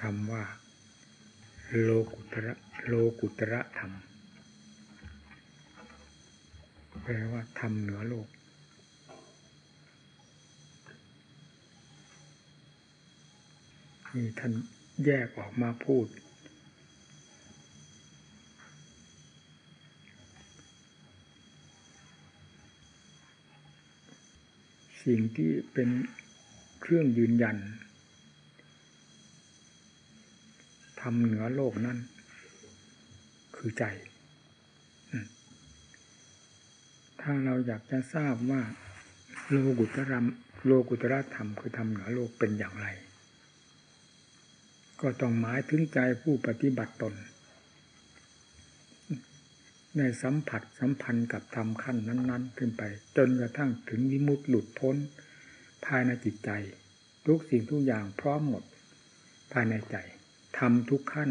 คำว่า โลกุตระโลกุตระธรรม แปลว่าธรรมเหนือโลก นี่ท่านแยกออกมาพูด สิ่งที่เป็นเครื่องยืนยัน ทำเหนือโลกนั้น คือใจ ถ้าเราอยากจะทราบว่าโลกุตรมโลกุตระธรรมคือทำเหนือโลกเป็นอย่างไร ก็ต้องหมายถึงใจผู้ปฏิบัติตนในสัมผัสสัมพันธ์กับธรรมขั้นนั้น ๆ ขึ้นไป จนกระทั่งถึงวิมุตติหลุดพ้น ภายในจิตใจ ทุกสิ่งทุกอย่างพร้อมหมด ภายในใจ ทำทุกขั้น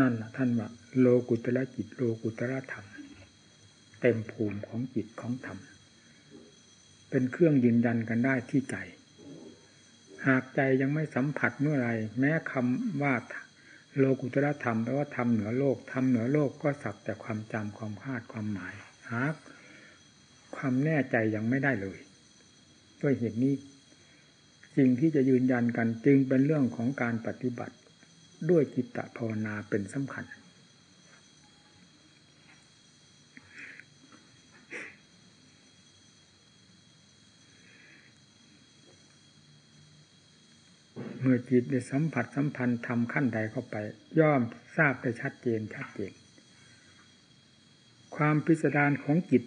นั่นแหละท่านว่าโลกุตระจิต โลกุตระธรรม เต็มภูมิของจิตของธรรม เป็นเครื่องยืนยันกันได้ที่ใจ หากใจยังไม่สัมผัสเมื่อไรแม้คำว่าโลกุตระธรรมแปลว่าทำเหนือโลกทำเหนือโลกก็สักแต่ความจำความคาดความหมายหากความแน่ใจยังไม่ได้เลย ด้วยเหตุนี้ สิ่งที่จะยืนยันกันจึงเป็นเรื่องของการปฏิบัติด้วยจิตตภาวนาเป็นสำคัญ เมื่อจิตได้สัมผัสสัมพันธ์ทำขั้นใดเข้าไป ย่อมทราบได้ชัดเจนชัดเจน ความพิสดารของจิต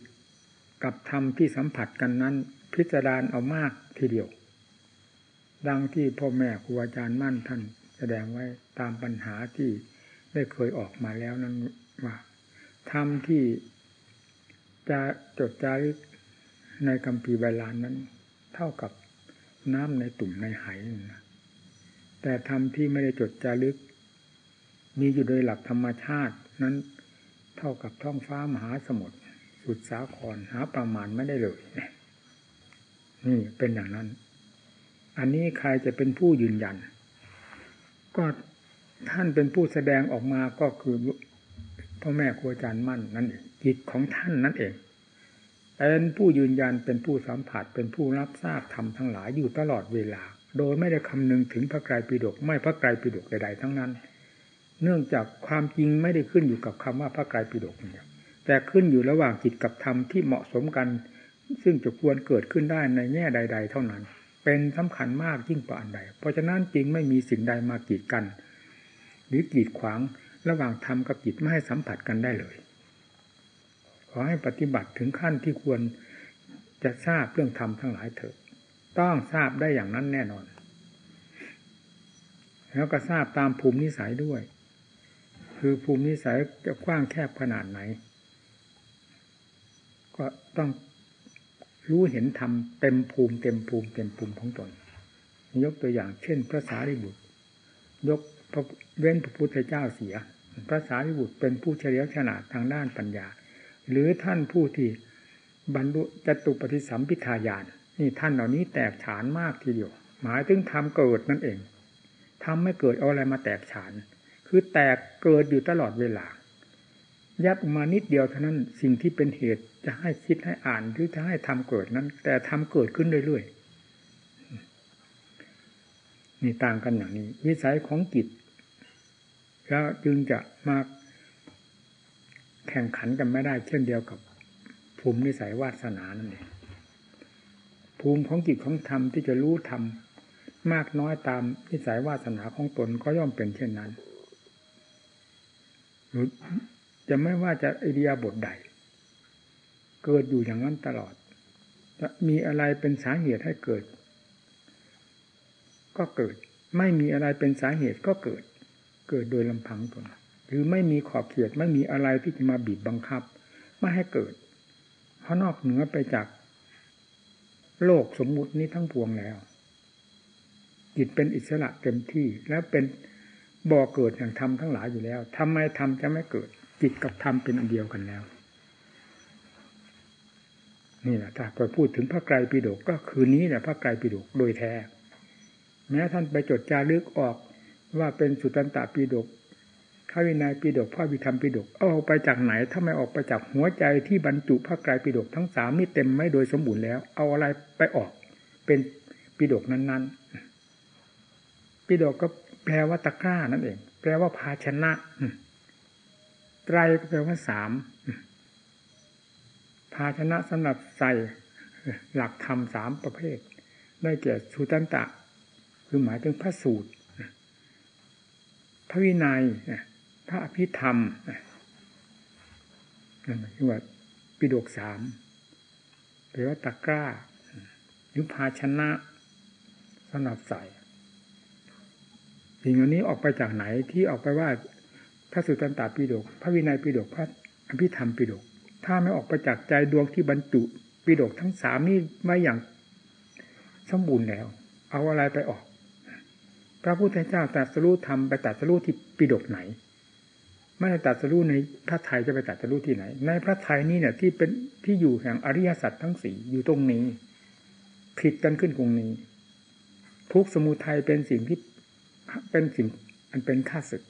กับธรรมที่สัมผัสกันนั้น พิสดารเอามากทีเดียว ดังที่พ่อแม่ครูอาจารย์มั่นท่านแสดงไว้ตามปัญหาที่ได้เคยออกมาแล้วนั้นว่าธรรมที่จะจดจารึกในคำพีใบลานนั้น เท่ากับน้ำในตุ่มในไหนะแต่ธรรมที่ไม่ได้จดจารึก มีอยู่โดยหลักธรรมชาตินั้น เท่ากับท้องฟ้ามหาสมุทรสุดสาครหาประมาณไม่ได้เลย นี่เป็นอย่างนั้น อันนี้ใครจะเป็นผู้ยืนยัน ก็ท่านเป็นผู้แสดงออกมาก็คือพ่อแม่ครูอาจารย์มั่นนั่นเองจิตของท่านนั่นเองเป็นผู้ยืนยันเป็นผู้สัมผัสเป็นผู้รับทราบธรรมทั้งหลายอยู่ตลอดเวลา โดยไม่ได้คำนึงถึงพระไตรปิฎกไม่พระไตรปิฎกใดๆทั้งนั้น เนื่องจากความจริงไม่ได้ขึ้นอยู่กับคำว่าพระไตรปิฎกเนี่ยแต่ขึ้นอยู่ระหว่างจิตกับธรรมที่เหมาะสมกัน ซึ่งจะควรเกิดขึ้นได้ในแง่ใด ๆ เท่านั้น เป็นสำคัญมากยิ่งกว่าอันใด เพราะฉะนั้นจริงไม่มีสิ่งใดมากีดกัน หรือกีดขวางระหว่างธรรมกับจิตไม่ให้สัมผัสกันได้เลย ขอให้ปฏิบัติถึงขั้นที่ควรจะทราบเรื่องธรรมทั้งหลายเถิดต้องทราบได้อย่างนั้นแน่นอน แล้วก็ทราบตามภูมินิสัยด้วย คือภูมินิสัยจะกว้างแคบขนาดไหน ก็ต้อง รู้เห็นธรรมเต็มภูมิเต็มภูมิเต็มภูมิของตนยกตัวอย่างเช่นพระสารีบุตร ยกเว้นพระพุทธเจ้าเสีย พระสารีบุตรเป็นผู้เฉลียวฉลาดทางด้านปัญญา หรือท่านผู้ที่บรรลุจตุปฏิสัมพิทายานนี่ท่านเหล่านี้แตกฉานมากทีเดียว หมายถึงทำเกิดนั่นเองทำไม่เกิดเอาอะไรมาแตกฉาน คือแตกเกิดอยู่ตลอดเวลา ยับมานิดเดียวเท่านั้นสิ่งที่เป็นเหตุจะให้คิดให้อ่านหรือจะให้ทำเกิดนั้น แต่ทำเกิดขึ้นเรื่อยๆนี่ต่างกันอย่างนี้ วิสัยของจิตแล้วจึงจะมาแข่งขันกันไม่ได้เช่นเดียวกับ ภูมินิสัยวาสนานั่นเองภูมิของจิตของธรรมที่จะรู้ธรรมมากน้อยตามนิสัยวาสนาของตนก็ย่อมเป็นเช่นนั้น จะไม่ว่าจะไอเดียบทใด เกิดอยู่อย่างนั้นตลอดจะมีอะไรเป็นสาเหตุให้เกิด ก็เกิด ไม่มีอะไรเป็นสาเหตุก็เกิด เกิดโดยลำพังตนหรือไม่มีขอบเขตไม่มีอะไรที่จะมาบีบบังคับ ไม่ให้เกิด เพราะนอกเหนือไปจาก โลกสมมุตินี้ทั้งพวงแล้วจิตเป็นอิสระเต็มที่ แล้วเป็นบ่อเกิดอย่างธรรมทั้งหลายอยู่แล้วทำไมธรรมจะไม่เกิด จิตกับธรรมเป็นอันเดียวกันแล้ว นี่แหละถ้าไปพูดถึงพระไกรปิฎกก็คือนี้แหละพระไกรปิฎกโดยแท้ แม้ท่านไปจดจารึกออกว่าเป็นสุตตันตปีดกพระวินัยปีดกพระวิธรรมปีดกเอาไปจากไหน ถ้าไม่ออกไปจากหัวใจที่บรรจุพระไกรปีดกทั้งสามนี่เต็มไม่โดยสมบูรณ์แล้ว เอาอะไรไปออก เป็นปีดกนั้น ๆปีดกก็แปลว่าตะกร้านั่นเอง แปลว่าภาชนะ ไตรก็แปลว่าสามภาชนะสำหรับใส่หลักธรรมสามประเภท ได้แก่สุตันตะ คือหมายถึงพระสูตร พระวินัย พระอภิธรรมนั่นหมายถึงว่าปิดกสามแปลว่าตะกร้าหรือภาชนะสำหรับใส่สิ่งเหล่านี้ออกไปจากไหนที่ออกไปว่า ระสุตตันตปิฎกพระวินัยปิฎกพระอภิธรรมปิฎกถ้าไม่ออกไปจากษ์ใจดวงที่บรรจุปิฎกทั้งสามนี้ไม่อย่างสมบูรณ์แล้ว เอาอะไรไปออก พระพุทธเจ้าตรัสรู้ธรรมไปตรัสรู้ที่ปิฎกไหนไม่ได้ตรัสรู้ในพระไทยจะไปตรัสรู้ที่ไหน ในพระไทยนี่เนี่ยที่เป็นที่อยู่แห่งอริยสัจทั้งสี่อยู่ตรงนี้ผิดกันขึ้นตรงนี้ ทุกสมุทัยเป็นสิ่งที่เป็นสิ่งอันเป็นข้าศึก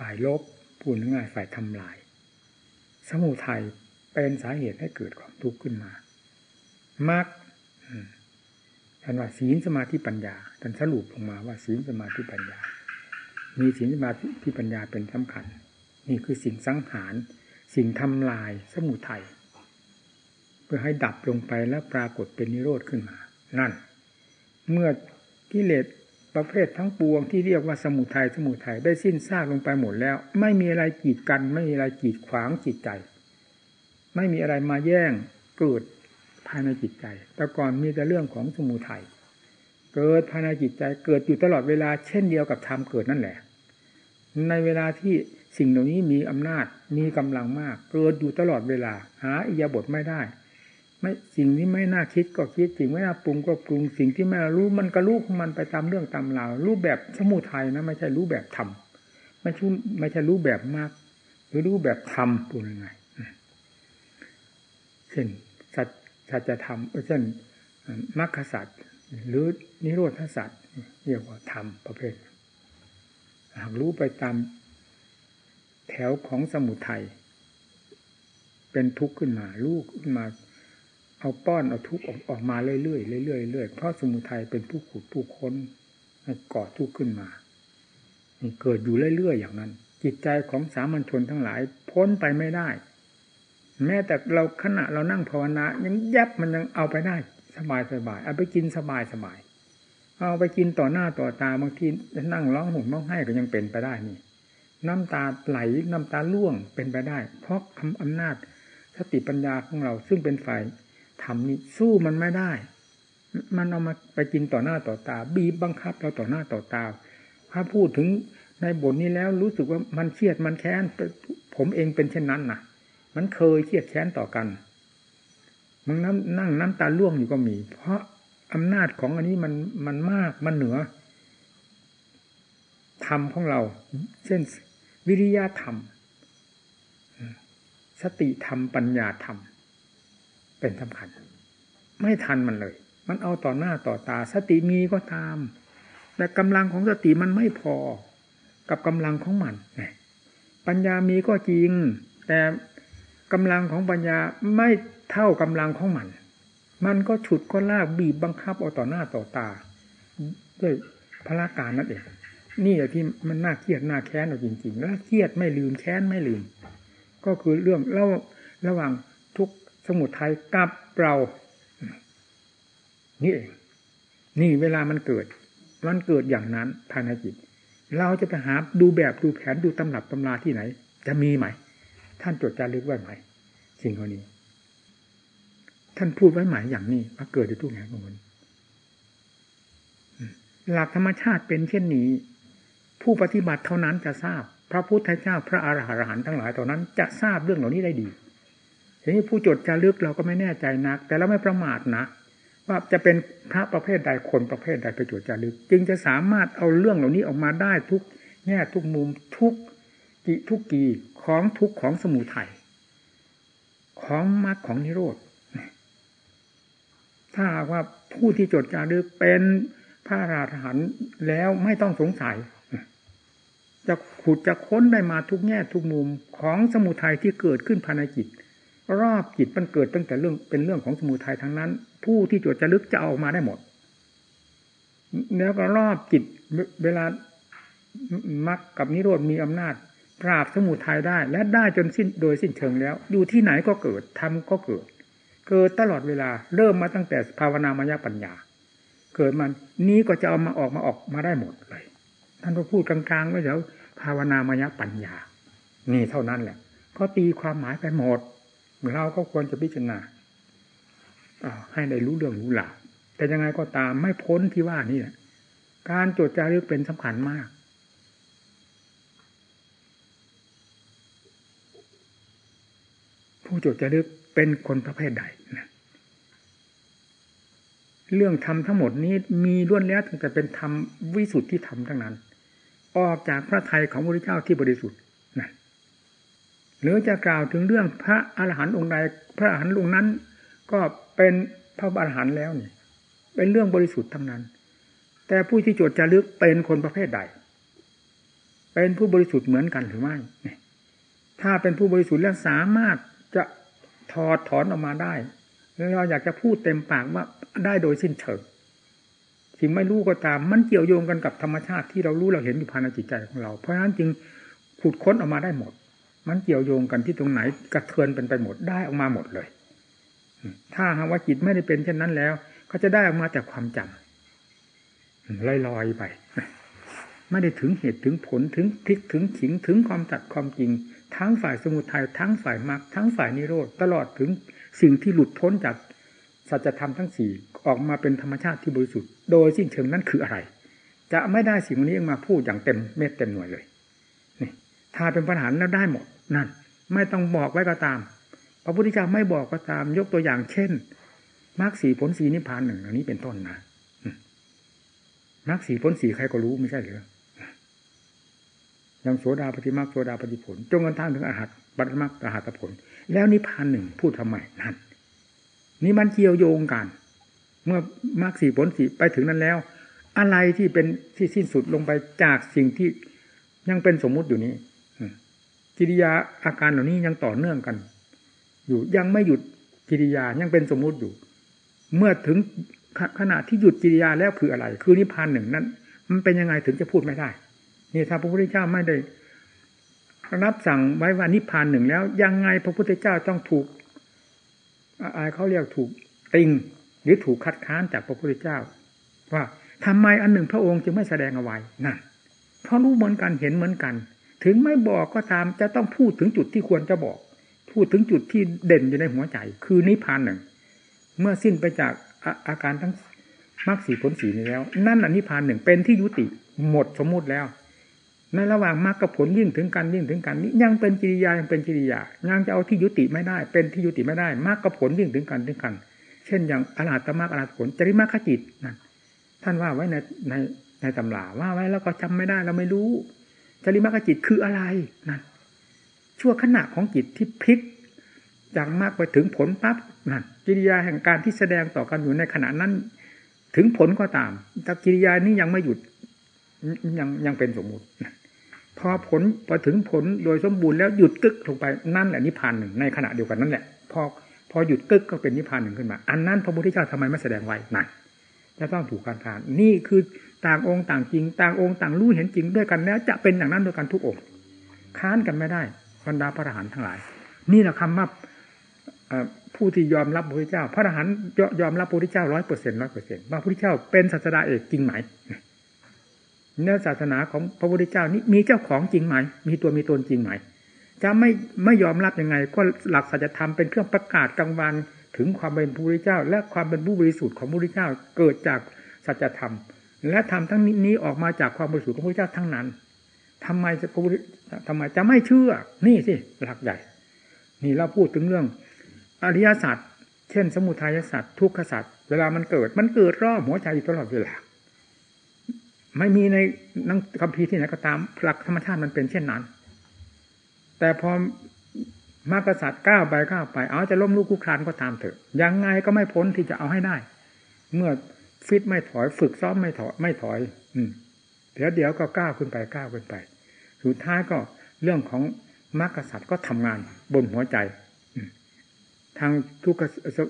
ฝ่ายลบพูดง่ายฝ่ายทำลาย สมุทัยเป็นสาเหตุให้เกิดความทุกข์ขึ้นมามากท่านว่าศีลสมาธิปัญญาท่านสรุปลงมาว่าศีลสมาธิปัญญา มีศีลสมาธิปัญญาเป็นสำคัญ นี่คือสิ่งสังหาร สิ่งทำลายสมุทัยเพื่อให้ดับลงไปแล้วปรากฏเป็นนิโรธขึ้นมา นั่น เมื่อกิเลส ประเภททั้งปวงที่เรียกว่าสมุทัยสมุทัยได้สิ้นซากลงไปหมดแล้ว ไม่มีอะไรกีดกัน ไม่มีอะไรกีดขวางจิตใจ ไม่มีอะไรมาแย่งเกิดภายในจิตใจ แต่ก่อนมีแต่เรื่องของสมุทัยเกิดภายในจิตใจเกิดอยู่ตลอดเวลาเช่นเดียวกับธรรมเกิดนั่นแหละ ในเวลาที่สิ่งเหล่านี้มีอำนาจมีกำลังมาก เกิดอยู่ตลอดเวลา หาอิยาบทไม่ได้ ไม่สิ่งที่ไม่น่าคิดก็คิดสิ่งไม่น่าปรุงก็ปรุงสิ่งที่ไม่รู้มันก็รู้ของมันไปตามเรื่องตามราวรูปแบบสมุทัยนะไม่ใช่รู้แบบธรรมไม่ใช่ไม่ใช่รู้แบบมากหรือรู้แบบธรรมปูนยังไงเช่นสัจสัจธรรมเช่นมรรคสัจหรือนิโรธสัจเรียกว่าธรรมประเภทหากรู้ไปตามแถวของสมุทัยเป็นทุกข์ขึ้นมาลูกขึ้นมา เอาป้อนเอาทุกข์ออกมาเรื่อยๆเรื่อยๆเรื่อยเพราะสมุทัยเป็นผู้ขุดผู้ค้นก่อทุกข์ขึ้นมาเกิดอยู่เรื่อยๆอย่างนั้น จิตใจของสามัญชนทั้งหลาย พ้นไปไม่ได้ แม้แต่เราขณะเรานั่งภาวนายังยับมันยังเอาไปได้สบายสบายเอาไปกินสบายสบายเอาไปกินต่อหน้าต่อตาบางทีนั่งร้องห่มร้องไห้ก็ยังเป็นไปได้นี่ น้ำตาไหลน้ำตาล่วงเป็นไปได้ เพราะคำอำนาจสติปัญญาของเราซึ่งเป็นฝ่าย ทำนี่สู้มันไม่ได้ มันเอามาไปกินต่อหน้าต่อตา บีบบังคับเราต่อหน้าต่อตา ถ้าพูดถึงในบทนี้แล้วรู้สึกว่ามันเครียดมันแค้นผมเองเป็นเช่นนั้นนะมันเคยเครียดแค้นต่อกันมันนั่งนั่งน้ำตาล่วงอยู่ก็มี เพราะอำนาจของอันนี้มันมันมากมันเหนือธรรมของเรา เช่นวิริยะธรรม สติธรรมปัญญาธรรม เป็นสำคัญ ไม่ทันมันเลย มันเอาต่อหน้าต่อตา สติมีก็ตาม แต่กำลังของสติมันไม่พอ กับกำลังของมัน ปัญญามีก็จริง แต่กำลังของปัญญาไม่เท่ากำลังของมัน มันก็ฉุดก็ลากบีบบังคับเอาต่อหน้าต่อตา ด้วยพละการนั่นเองนี่แหละที่มันน่าเครียดน่าแค้นเราจริงๆ แล้วเครียดไม่ลืมแค้นไม่ลืม ก็คือเรื่องเล่าระหว่างทุก สมุทัยกับเรานี่เองนี่เวลามันเกิด มันเกิดอย่างนั้นภายในจิต เราจะไปหาดูแบบดูแผนดูตำรับตำราที่ไหน จะมีไหม ท่านจดจารึกไว้ไหมสิ่งเหล่านี้ ท่านพูดไว้ไหมอย่างนี้ว่าเกิดในทุกแห่งของมันหลักธรรมชาติเป็นเช่นนี้ ผู้ปฏิบัติเท่านั้นจะทราบ พระพุทธเจ้าพระอรหันต์ทั้งหลายเท่านั้นจะทราบเรื่องเหล่านี้ได้ดี ทีนี้ผู้จดจารึกเราก็ไม่แน่ใจนัก แต่เราไม่ประมาทนะว่าจะเป็นพระประเภทใดคนประเภทใดไปจดจารึก จึงจะสามารถเอาเรื่องเหล่านี้ออกมาได้ทุกแง่ทุกมุมทุกกิทุกกีของทุกของสมุทัยของมรรคของนิโรธถ้าว่าผู้ที่จดจารึกเป็นพระราหันแล้วไม่ต้องสงสัย จะขุดจะค้นได้มาทุกแง่ทุกมุมของสมุทัยที่เกิดขึ้นภายในจิต รอบจิตมันเกิดตั้งแต่เรื่องเป็นเรื่องของสมุทัยทั้งนั้น ผู้ที่จดจะลึกจะเอาออกมาได้หมด แล้วก็รอบจิตเวลามรรคกับนิโรธมีอำนาจ ปราบสมุทัยได้ และได้จนสิ้นโดยสิ้นเชิงแล้ว อยู่ที่ไหนก็เกิดทำก็เกิด เกิดตลอดเวลาเริ่มมาตั้งแต่ภาวนามายปัญญา เกิดมันนี้ก็จะเอามาออกมาออกมาได้หมดเลยท่านก็พูดกลางๆไว้เดี๋ยวภาวนามายปัญญา นี่เท่านั้นแหละก็ตีความหมายไปหมด เราก็ควรจะพิจารณาให้ได้รู้เรื่องรู้หลักแต่ยังไงก็ตามไม่พ้นที่ว่านี่แหละการจดจารึกเป็นสำคัญมาก ผู้จดจารึกเป็นคนประเภทใดนะเรื่องธรรมทั้งหมดนี้มีล้วนแล้วตั้งแต่เป็นธรรมวิสุทธิธรรมทั้งนั้น ออกจากพระทัยของพระพุทธเจ้าที่บริสุทธิ์ หรือจะกล่าวถึงเรื่องพระอรหันต์องค์ใดพระอรหันต์องค์นั้น ก็เป็นพระอรหันต์แล้วนี่ เป็นเรื่องบริสุทธิ์ทั้งนั้น แต่ผู้ที่จดจารึกเป็นคนประเภทใด เป็นผู้บริสุทธิ์เหมือนกันหรือไม่ถ้าเป็นผู้บริสุทธิ์แล้วสามารถจะถอดถอนออกมาได้เราอยากจะพูดเต็มปากว่าได้โดยสิ้นเชิงสิ่งไม่รู้ก็ตาม มันเกี่ยวโยงกันกับธรรมชาติที่เรารู้เราเห็นอยู่ภายในจิตใจของเรา เพราะฉะนั้นจึงขุดค้นออกมาได้หมด มันเกี่ยวโยงกันที่ตรงไหนกระเทือนเป็นไปหมดได้ออกมาหมดเลย ถ้าหากว่าจิตไม่ได้เป็นเช่นนั้นแล้ว ก็จะได้ออกมาแต่ความจำลอยลอยไป ไม่ได้ถึงเหตุถึงผลถึงพลิกถึงขิงถึงความตัดความจริง ทั้งฝ่ายสมุทัยทั้งฝ่ายมรรคทั้งฝ่ายนิโรธตลอดถึงสิ่งที่หลุดพ้นจากสัจธรรมทั้งสี่ออกมาเป็นธรรมชาติที่บริสุทธิ์โดยสิ้นเชิงนั้นคืออะไร จะไม่ได้สิ่งนี้มาพูดอย่างเต็มเม็ดเต็มหน่วยเลย นี่ถ้าเป็นปัญหาแล้วได้หมดนั่น ไม่ต้องบอกไว้ก็ตาม พระพุทธเจ้าไม่บอกก็ตาม ยกตัวอย่างเช่นมรรคสีผลสีนิพพานหนึ่งอันนี้เป็นต้นนะมรรคสีผลสีใครก็รู้ไม่ใช่หรือยังโสดาปฏิมาโสดาปฏิผลจงกันทั้งถึงอาหัตบัตมรรคอาหัตผล แล้วนิพพานหนึ่งพูดทำไมนั่นนี่มันเกี่ยวโยงกัน เมื่อมรรคสีผลสีไปถึงนั้นแล้ว อะไรที่เป็นที่สิ้นสุดลงไปจากสิ่งที่ยังเป็นสมมุติอยู่นี้ กิริยาอาการเหล่านี้ยังต่อเนื่องกัน อยู่ยังไม่หยุดกิริยายังเป็นสมมุติอยู่ เมื่อถึงขณะที่หยุดกิริยาแล้วคืออะไร คือนิพพานหนึ่งนั้น มันเป็นยังไงถึงจะพูดไม่ได้ นี่ถ้าพระพุทธเจ้าไม่ได้รับสั่งไว้ว่านิพพานหนึ่งแล้ว ยังไงพระพุทธเจ้าต้องถูกอะไรเขาเรียกถูกติงหรือถูกคัดค้านจากพระพุทธเจ้า ว่าทำไมอันหนึ่งพระองค์จึงไม่แสดงเอาไว้นั่นเพราะรู้เหมือนกันเห็นเหมือนกัน ถึงไม่บอกก็ตามจะต้องพูดถึงจุดที่ควรจะบอก พูดถึงจุดที่เด่นอยู่ในหัวใจ คือนิพพานหนึ่ง เมื่อสิ้นไปจากอาการทั้งมรรคสีผลสีนี้แล้ว นั่นอนิพพานหนึ่งเป็นที่ยุติหมดสมมุติแล้ว ในระหว่างมรรคกับผลยิ่งถึงกันยิ่งถึงกันนี้ยังเป็นกิริยายังเป็นกิริยายังจะเอาที่ยุติไม่ได้ เป็นที่ยุติไม่ได้มรรคกับผลยิ่งถึงกันถึงกัน เช่นอย่างอรหัตมรรคอรหัตผลจริมรรคจิตนั่นท่านว่าไว้ในในในตำราว่าไว้แล้วก็จำไม่ได้เราไม่รู้ จริมรรคจิตคืออะไรนั่นชั่วขณะของจิตที่พลิกจากมากไปถึงผลปั๊บนั่นกิริยาแห่งการที่แสดงต่อกันอยู่ในขณะนั้น ถึงผลก็ตามแต่กิริยานี้ยังไม่หยุดยังยังเป็นสมมุติพอผลพอถึงผลโดยสมบูรณ์แล้วหยุดกึกลงไปนั่นแหละนิพพานหนึ่งในขณะเดียวกันนั่นแหละพอพอหยุดกึกก็เป็นนิพพานหนึ่งขึ้นมา อันนั้นพระพุทธเจ้าทำไมไม่แสดงไว้นั่นจะต้องถูกการทานนี่คือ ต่างองค์ต่างจริง ต่างองค์ต่างรู้เห็นจริงด้วยกันแล้ว จะเป็นอย่างนั้นด้วยกันทุกองค์ค้านกันไม่ได้บรรดาพระอรหันต์ทั้งหลาย นี่แหละคำว่าผู้ที่ยอมรับพระพุทธเจ้า พระอรหันต์ยอมรับพระพุทธเจ้าร้อยเปอร์เซ็นต์ร้อยเปอร์เซ็นต์ว่าพระพุทธเจ้าเป็นศาสดาเอกจริงไหมเนื้อศาสนาของพระพุทธเจ้านี้มีเจ้าของจริงไหม มีตัวมีตนจริงไหม จะไม่ไม่ยอมรับยังไง ก็หลักสัจธรรมเป็นเครื่องประกาศกลางวันถึงความเป็นพระพุทธเจ้า และความเป็นผู้บริสุทธิ์ของพระพุทธเจ้าเกิดจากสัจธรรม และธรรมทั้งนี้ออกมาจากความบริสุทธิ์ของพระเจ้าทั้งนั้นทำไมจะพระพุทธทำไมจะไม่เชื่อ นี่สิหลักใหญ่ นี่เราพูดถึงเรื่อง อริยสัจเช่น สมุทัยสัจทุกขสัจเวลามันเกิด มันเกิดรอบหัวใจอยู่ตลอดเวลาไม่มีในนังคัมภีร์ที่ไหนก็ตามหลักธรรมชาติมันเป็นเช่นนั้น แต่พอมากษัตริย์ก้าวไปก้าวไป เอาจะล้มลูกคุกครานก็ตามเถอะยังไงก็ไม่พ้นที่จะเอาให้ได้ เมื่อ ฟิตไม่ถอย ฝึกซ้อมไม่ถอยไม่ถอย อืมเดี๋ยวเดี๋ยวก็ก้าวขึ้นไปก้าวขึ้นไป สุดท้ายก็เรื่องของมรรคสัตว์ก็ทำงานบนหัวใจทางทุก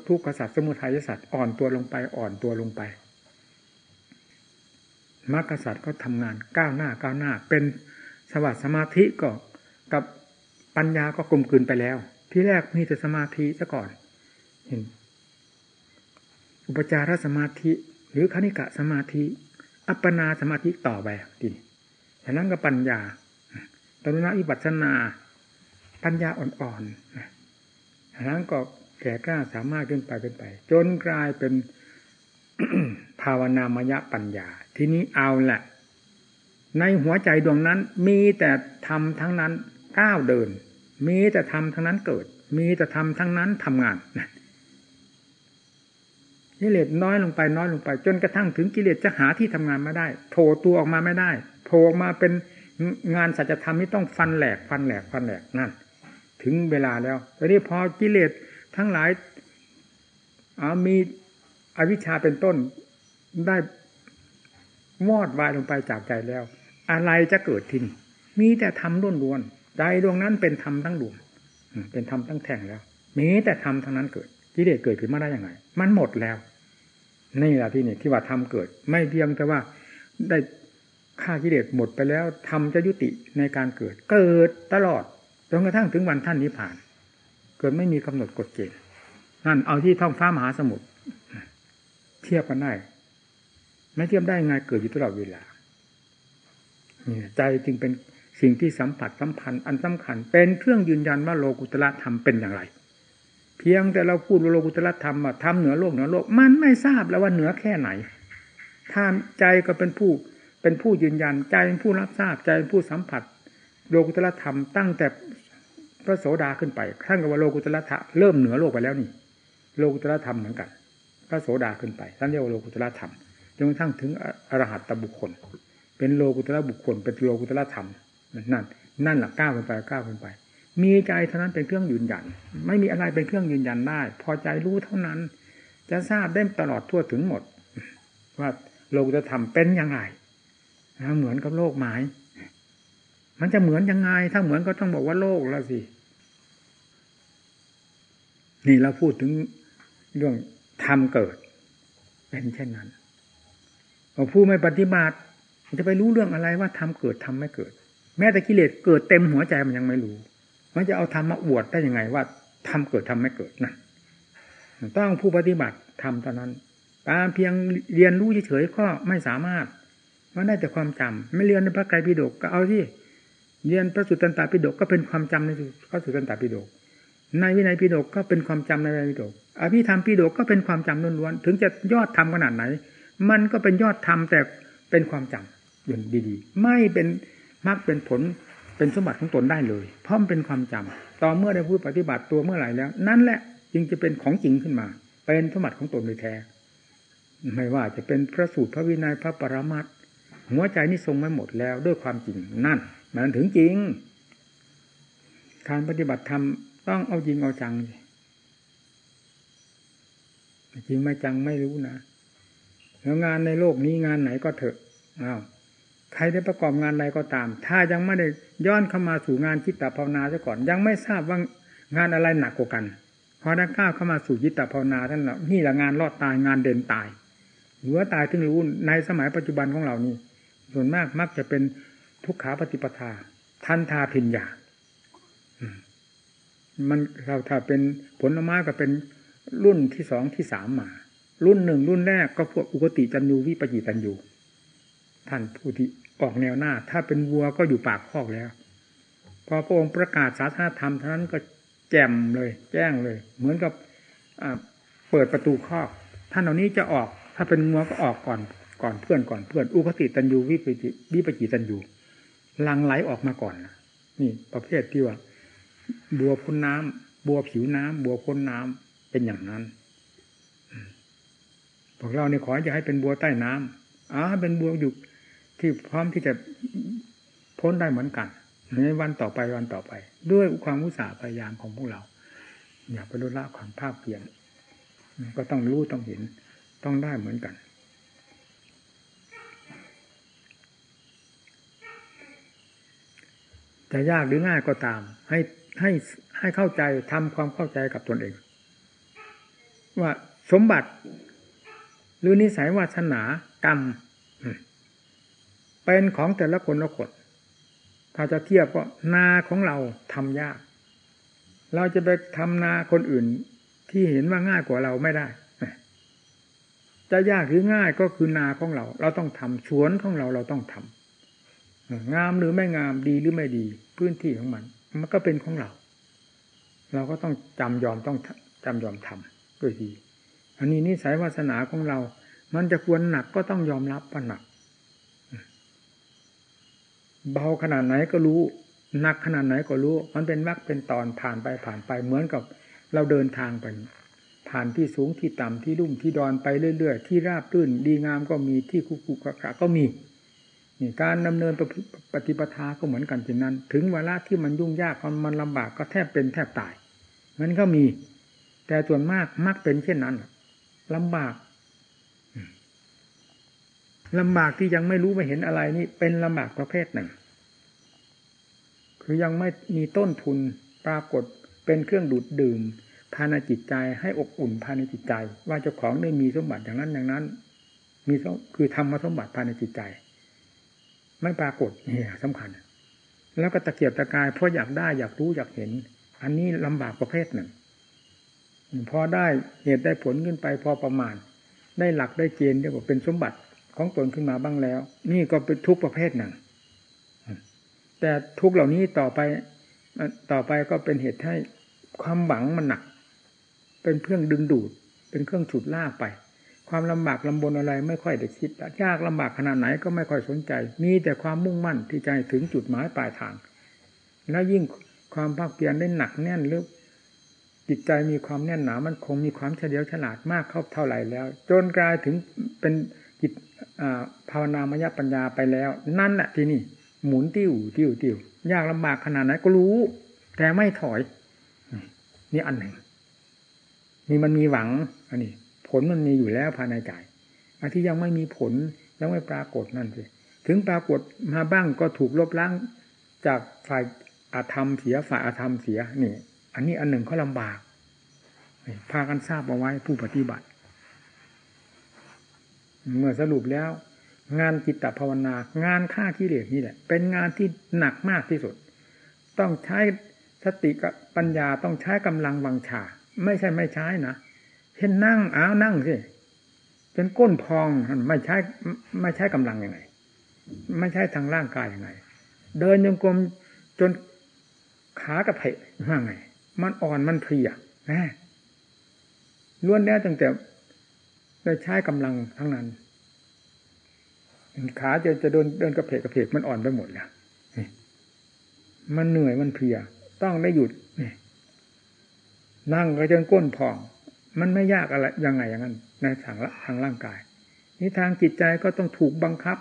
ทุกษัตริย์สมุทัยศาสตร์อ่อนตัวลงไปอ่อนตัวลงไปมรรคสัตว์ก็ทำงานก้าวหน้าก้าวหน้า เป็นสวัสดิ์สมาธิก็กับปัญญาก็กลมกลืนไปแล้ว ที่แรกมีแต่สมาธิซะก่อน เห็น อุปจารสมาธิ หรือคณิกะสมาธิ อัปปนาสมาธิต่อไปทีฉะนั้นก็ปัญญาตรุณอิปัสนา ปัญญาอ่อนๆฉะนั้นก็แก่กล้าสามารถขึ้นไปขึ้นไป จนกลายเป็นภาวนามยปัญญา ทีนี้เอาแหละในหัวใจดวงนั้น มีแต่ทำทั้งนั้นก้าวเดิน มีแต่ทำทั้งนั้นเกิด มีแต่ทำทั้งนั้นทำงาน กิเลสน้อยลงไปน้อยลงไป จนกระทั่งถึงกิเลสจะหาที่ทำงานไม่ได้โผล่ตัวออกมาไม่ได้โผล่ออกมาเป็นงานสัจธรรมที่ต้องฟันแหลกฟันแหลกฟันแหลกนั่น ถึงเวลาแล้วตอนนี้พอกิเลสทั้งหลายามีอวิชชาเป็นต้นได้วอดวายลงไปจากใจแล้ว อะไรจะเกิดทิ้งมีแต่ธรรมล้วนๆใจดวงนั้นเป็นธรรมทั้งดวงเป็นธรรมทั้งแท่งแล้วมีแต่ธรรมทั้งนั้นเกิดกิเลสเกิดขึ้นมาได้ยังไง มันหมดแล้ว นี่แหละที่นี่ที่ว่าธรรมเกิด ไม่เพียงแต่ว่าได้ฆ่ากิเลสหมดไปแล้วธรรมจะยุติในการเกิด เกิดตลอดจนกระทั่งถึงวันท่านนิพพาน เกิดไม่มีกำหนดกฎเกณฑ์นั่นเอาที่ท้องฟ้ามหาสมุทรเทียบกันได้ไม่เทียบได้ไงเกิดอยู่ตลอดเวลาเนี่ยใจจึงเป็นสิ่งที่สัมผัสสัมพันธ์อันสำคัญ เป็นเครื่องยืนยันว่าโลกุตละธรรมเป็นอย่างไร เพียงแต่เราพูดโลกุตละธรรมว่าทำเหนือโลกเหนือโลก มันไม่ทราบแล้วว่าเหนือแค่ไหนถ้าใจก็เป็นผู้เป็นผู้ยืนยันใจเป็นผู้รับทราบใจเป็นผู้สัมผัส โลกุตละธรรมตั้งแต่พระโสดาขึ้นไปท่านกับว่าโลกุตละธรรมเริ่มเหนือโลกไปแล้วนี่ โลกุตละธรรมเหมือนกัน พระโสดาขึ้นไปท่านเรียกว่าโลกุตละธรรมจนกระทั่งถึงอรหัตตบุคคล เป็นโลกุตละบุคคล เป็นโลกุตละธรรมนั่นนั่นหละก้าวขึ้นไปก้าวขึ้นไป มีใจเท่านั้นเป็นเครื่องยืนยัน ไม่มีอะไรเป็นเครื่องยืนยันได้ พอใจรู้เท่านั้น จะทราบได้ตลอดทั่วถึงหมด ว่าโลกุตธรรมเป็นอยังไงเหมือนกับโลกหมาย มันจะเหมือนยังไง ถ้าเหมือนก็ต้องบอกว่าโลกแล้วสิ นี่เราพูดถึงเรื่องทำเกิด เป็นเช่นนั้นผู้ไม่ปฏิบัติจะไปรู้เรื่องอะไรว่าทำเกิดทำไม่เกิด แม้แต่กิเลสเกิดเต็มหัวใจมันยังไม่รู้ มันจะเอาธรรมมาอวดได้ยังไงว่าทำเกิดทำไม่เกิดนั่นต้องผู้ปฏิบัติทำเท่านั้นตามเพียงเรียนรู้เฉยๆก็ไม่สามารถมันได้แต่ความจำไม่เรียนในพระไตรปิฎกก็เอาที่เรียนพระสุตตันตปิฎกก็เป็นความจำในพระสุตตันตปิฎกในวินัยปิฎกก็เป็นความจำในวินัยปิฎกอภิธรรมปิฎกก็เป็นความจำล้วนๆถึงจะยอดธรรมขนาดไหน มันก็เป็นยอดธรรมแต่เป็นความจำอย่างดีๆ ไม่เป็นมรรคเป็นผล เป็นสมบัติของตนได้เลย เพราะมันเป็นความจำต่อเมื่อได้พูดปฏิบัติตัวเมื่อไหร่แล้ว นั่นแหละจึงจะเป็นของจริงขึ้นมา เป็นสมบัติของตนโดยแท้ ไม่ว่าจะเป็นพระสูตรพระวินัยพระปรมัตหัวใจนี่ทรงไว้หมดแล้วด้วยความจริงนั่น มันถึงจริง การปฏิบัติธรรมต้องเอาจริงเอาจังจริงไม่จังไม่รู้นะแล้วงานในโลกนี้งานไหนก็เถอะอ้าว ใครได้ประกอบงานใดก็ตาม ถ้ายังไม่ได้ย้อนเข้ามาสู่งานจิตตภาวนาซะก่อน ยังไม่ทราบว่างานอะไรหนักกว่ากันพอได้ก้าวเข้ามาสู่จิตตภาวนาท่านละนี่แหละงานรอดตายงานเด่นตายหรือว่าตายถึงรู้ในสมัยปัจจุบันของเรานี่ส่วนมากมักจะเป็นทุกขาปฏิปทา ทันทาพิญญามันเราถ้าเป็นผลไม้ก็เป็นรุ่นที่สองที่สามมา รุ่นหนึ่งรุ่นแรกก็พวกอุกติจันยูวิปจิตันยู ท่านผู้ที่ออกแนวหน้า ถ้าเป็นวัวก็อยู่ปากคอกแล้ว พอพระองค์ประกาศศาสนาธรรมเท่านั้นก็แจ่มเลย แจ้งเลย เหมือนกับเปิดประตูคอกท่านเหล่านี้จะออก ถ้าเป็นงัวก็ออกก่อนก่อนเพื่อนก่อนเพื่อน อุคติตันยูวิปจิวิปจิตันยูลังไหลออกมาก่อนนี่ประเภทที่ว่า บัวพ้นน้ำบัวผิวน้ำบัวพ้นน้ำเป็นอย่างนั้นพวกเราเนี่ยขอจะให้เป็นบัวใต้น้ำอ๋อเป็นบัวอยู่ ที่พร้อมที่จะพ้นได้เหมือนกันในวันต่อไปวันต่อไป ด้วยความอุตสาห์พยายามของพวกเรา อย่าไปลดละความภาคเพียรก็ต้องรู้ต้องเห็นต้องได้เหมือนกัน จะยากหรือง่ายก็ตาม ให้ให้ให้เข้าใจทำความเข้าใจกับตนเอง ว่าสมบัติ หรือนิสัยวาสนากรรม เป็นของแต่ละคนละคนถ้าจะเทียบก็นาของเราทำยาก เราจะไปทำนาคนอื่นที่เห็นว่าง่ายกว่าเราไม่ได้ จะยากหรือง่ายก็คือนาของเรา เราต้องทำสวนของเราเราต้องทำงามหรือไม่งามดีหรือไม่ดี พื้นที่ของมัน มันก็เป็นของเรา เราก็ต้องจำยอมต้องจำยอมทำด้วยดี อันนี้นิสัยวาสนาของเรา มันจะควรหนักก็ต้องยอมรับว่าหนัก เบาขนาดไหนก็รู้หนักขนาดไหนก็รู้ มันเป็นวักเป็นตอนผ่านไปผ่านไปเหมือนกับเราเดินทางไปผ่านที่สูงที่ต่ำที่ลุ่มที่ดอนไปเรื่อย ๆ ที่ราบรื่นดีงามก็มีที่คุกุกะกะก็มีนี่การดำเนินปฏิปทาก็เหมือนกันเช่นนั้น ถึงเวลาที่มันยุ่งยากมันลำบากก็แทบเป็นแทบตาย มันก็มี แต่ส่วนมากมักเป็นเช่นนั้นลำบาก ลำบากที่ยังไม่รู้ไม่เห็นอะไรนี่เป็นลำบากประเภทหนึ่ง คือยังไม่มีต้นทุนปรากฏเป็นเครื่องดูดดื่มภายในจิตใจให้อบอุ่นภายในจิตใจ ว่าเจ้าของได้มีสมบัติอย่างนั้นอย่างนั้น มีคือทำมาสมบัติภายในจิตใจ ไม่ปรากฏนี่สำคัญ แล้วก็ตะเกียบตะกายเพราะอยากได้อยากรู้อยากเห็น อันนี้ลำบากประเภทหนึ่ง พอได้เหตุได้ผลขึ้นไปพอประมาณ ได้หลักได้เกณฑ์เรียกว่าเป็นสมบัติ ของตนขึ้นมาบ้างแล้ว นี่ก็เป็นทุกประเภทหนึ่ง แต่ทุกเหล่านี้ต่อไปต่อไปก็เป็นเหตุให้ความหวังมันหนัก เป็นเครื่องดึงดูด เป็นเครื่องฉุดลากไป ความลำบากลำบนอะไรไม่ค่อยได้คิดยากลำบากขนาดไหนก็ไม่ค่อยสนใจ มีแต่ความมุ่งมั่นที่ใจถึงจุดหมายปลายทาง แล้วยิ่งความภาคเพียรได้หนักแน่นหรือจิตใจมีความแน่นหนามันคงมีความเฉลียวฉลาดมากเข้าเท่าไหร่แล้ว จนกลายถึงเป็น จิตภาวนามยปัญญาไปแล้ว นั่นแหละที่นี่ หมุนติ้วติ้วติ้วยากลำบากขนาดไหนก็รู้ แต่ไม่ถอย นี่อันหนึ่งนี่มันมีหวัง อันนี้ ผลมันมีอยู่แล้วภายในใจอันที่ยังไม่มีผลยังไม่ปรากฏนั่นสิถึงปรากฏมาบ้างก็ถูกลบล้างจากฝ่ายอาธรรมเสียฝ่ายอาธรรมเสียนี่ อันนี้อันหนึ่งเขาลำบากพากันทราบเอาไว้ผู้ปฏิบัติ เมื่อสรุปแล้ว งานจิตตภาวนางานฆ่ากิเลสนี่แหละ เป็นงานที่หนักมากที่สุด ต้องใช้สติกับปัญญาต้องใช้กำลังวังชา ไม่ใช่ไม่ใช้นะเช่นนั่งอ้าวนั่งสิจนก้นพองไม่ใช้ไม่ใช้กำลังยังไง ไม่ใช่ทางร่างกายยังไง เดินยงกลมจนขากระเพาะว่าไง มันอ่อนมันเพลียแหมล้วนแล้วตั้งแต่ ได้ใช้กำลังทั้งนั้นขาจะจะเดินเดินกระเพกกระเพกมันอ่อนไปหมดแล้วมันเหนื่อยมันเพีย ต้องได้หยุดนี่นั่งก็จนก้นพอง มันไม่ยากอะไรยังไงอย่างนั้นในทางทางร่างกาย นี่ทางจิตใจก็ต้องถูกบังคับ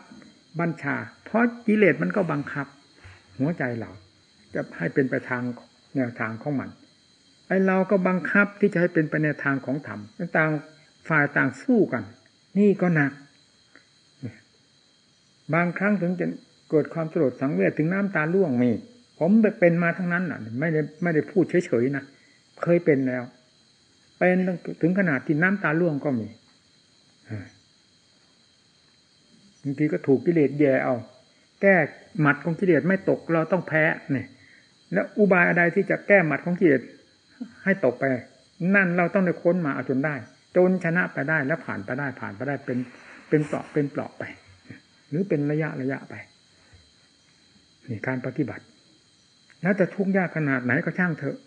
บัญชา เพราะกิเลสมันก็บังคับ หัวใจเราจะให้เป็นไปทางแนวทางของมันไอเราก็บังคับที่จะให้เป็นไปในทางของธรรมต่าง ฝ่ายต่างสู้กัน นี่ก็หนัก บางครั้งถึงจะเกิดความสลดสังเวชถึงน้ำตาล่วงมี ผมเป็นมาทั้งนั้นอะ ไม่ได้ไม่ได้พูดเฉยๆนะเคยเป็นแล้ว เป็นถึงขนาดที่น้ำตาล่วงก็มีบางทีก็ถูกกิเลสแย่เอา แก้หมัดของกิเลสไม่ตกเราต้องแพ้เนี่ยแล้วอุบายอะไรที่จะแก้หมัดของกิเลสให้ตกไป นั่นเราต้องได้ค้นมาเอาจนได้ จนชนะไปได้แล้วผ่านไปได้ผ่านไปได้เป็นเป็นเปลาะเป็นเปลาะไป หรือเป็นระยะระยะไปนี่การปฏิบัติ แล้วแต่ทุกยากขนาดไหนก็ช่างเถอะ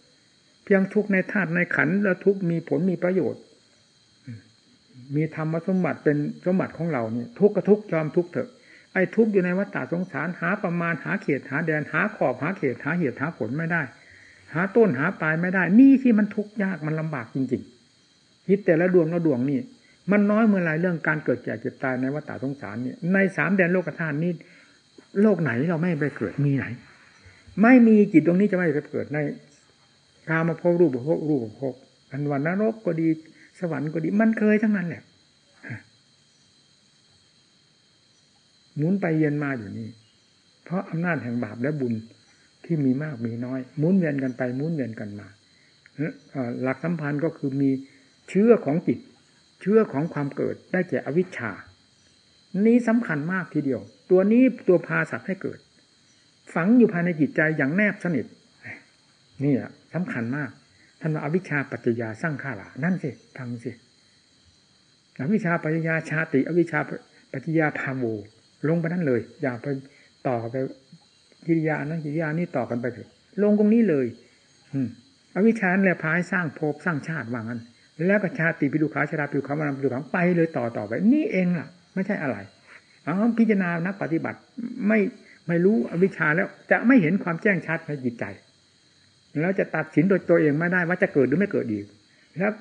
เพียงทุกในธาตุในขันแล้วทุกมีผลมีประโยชน์ มีธรรมสมบัติเป็นสมบัติของเราเนี่ยทุกก็ทุกยอมทุกเถอะไอ้ทุกอยู่ในวัฏฏะสงสารหาประมาณหาเขตหาแดนหาขอบหาเขตหาเหตุหาผลไม่ได้ หาต้นหาปลายไม่ได้ นี่ที่มันทุกข์ยากมันลำบากจริง ๆ คิดแต่ละดวงละดวงนี่ มันน้อยเมื่อไรเรื่องการเกิดแก่เจ็บตายในวัฏฏะสงสารนี่ในสามแดนโลกธาตุนี้โลกไหนเราไม่ไปเกิดมีไหน ไม่มีจิตตรงนี้จะไม่ไปเกิดในกามาพบรูปภพรูปภพอันวันนรกก็ดี สวรรค์ก็ดี มันเคยทั้งนั้นแหละหมุนไปเย็นมาอยู่นี่ เพราะอำนาจแห่งบาปและบุญที่มีมากมีน้อยหมุนเวียนกันไปหมุนเวียนกันมาหลักสัมพันธ์ก็คือมี เชื้อของจิต เชื้อของความเกิดได้แก่อวิชชา นี้สำคัญมากทีเดียว ตัวนี้ตัวพาสัตว์ให้เกิด ฝังอยู่ภายในจิตใจอย่างแนบสนิทนี่ะสำคัญมากท่านว่าอวิชชาปัจจยาสร้างข้าหลานั่นสิฟังสิอวิชชาปัจจยาชาติ อวิชชาปัจจยาพาโวลงไปนั่นเลย อย่าไปต่อไปกิริยานั้นกิริยานี้ต่อกันไปเถอะลงตรงนี้เลย อืมอวิชชาแหละพาให้สร้างภพสร้างชาติว่างั้น แล้วก็ชาติปิดุขาชราปิดุขามานาปิดุขาไปเลยต่อต่อไปนี่เองล่ะ ไม่ใช่อะไรเอาพิจารณานักปฏิบัติไม่ไม่รู้อวิชชาแล้วจะไม่เห็นความแจ้งชัดในจิตใจ แล้วจะตัดสินโดยตัวเองไม่ได้ว่าจะเกิดหรือไม่เกิดอีกแล้ว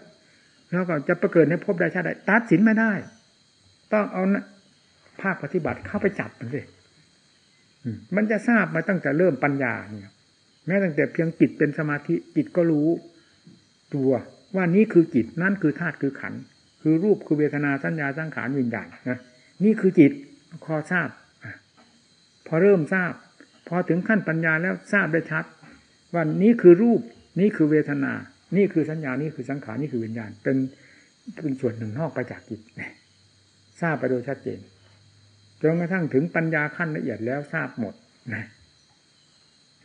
แล้วก็จะประเกิดในภพใดชาติใดตัดสินไม่ได้ ต้องเอาภาคปฏิบัติเข้าไปจับมันเลยมันจะทราบมาตั้งแต่เริ่มปัญญาเนี่ย แม้ตั้งแต่เพียงจิตเป็นสมาธิจิตก็รู้ตัว ว่านี้คือจิตนั่นคือธาตุคือขัน คือรูปคือเวทนาสัญญาสังขารวิญญาณนะนี่คือจิตคอทราบพอเริ่มทราบ พอถึงขั้นปัญญาแล้วทราบได้ชัด ว่านี้คือรูปนี้คือเวทนา นี่คือสัญญานี่คือสังขารนี่คือวิญญาณ เป็นเป็นส่วนหนึ่งนอกไปจากจิตทราบไปโดยชัดเจนจนกระทั่งถึงปัญญาขั้นละเอียดแล้วทราบหมดนะ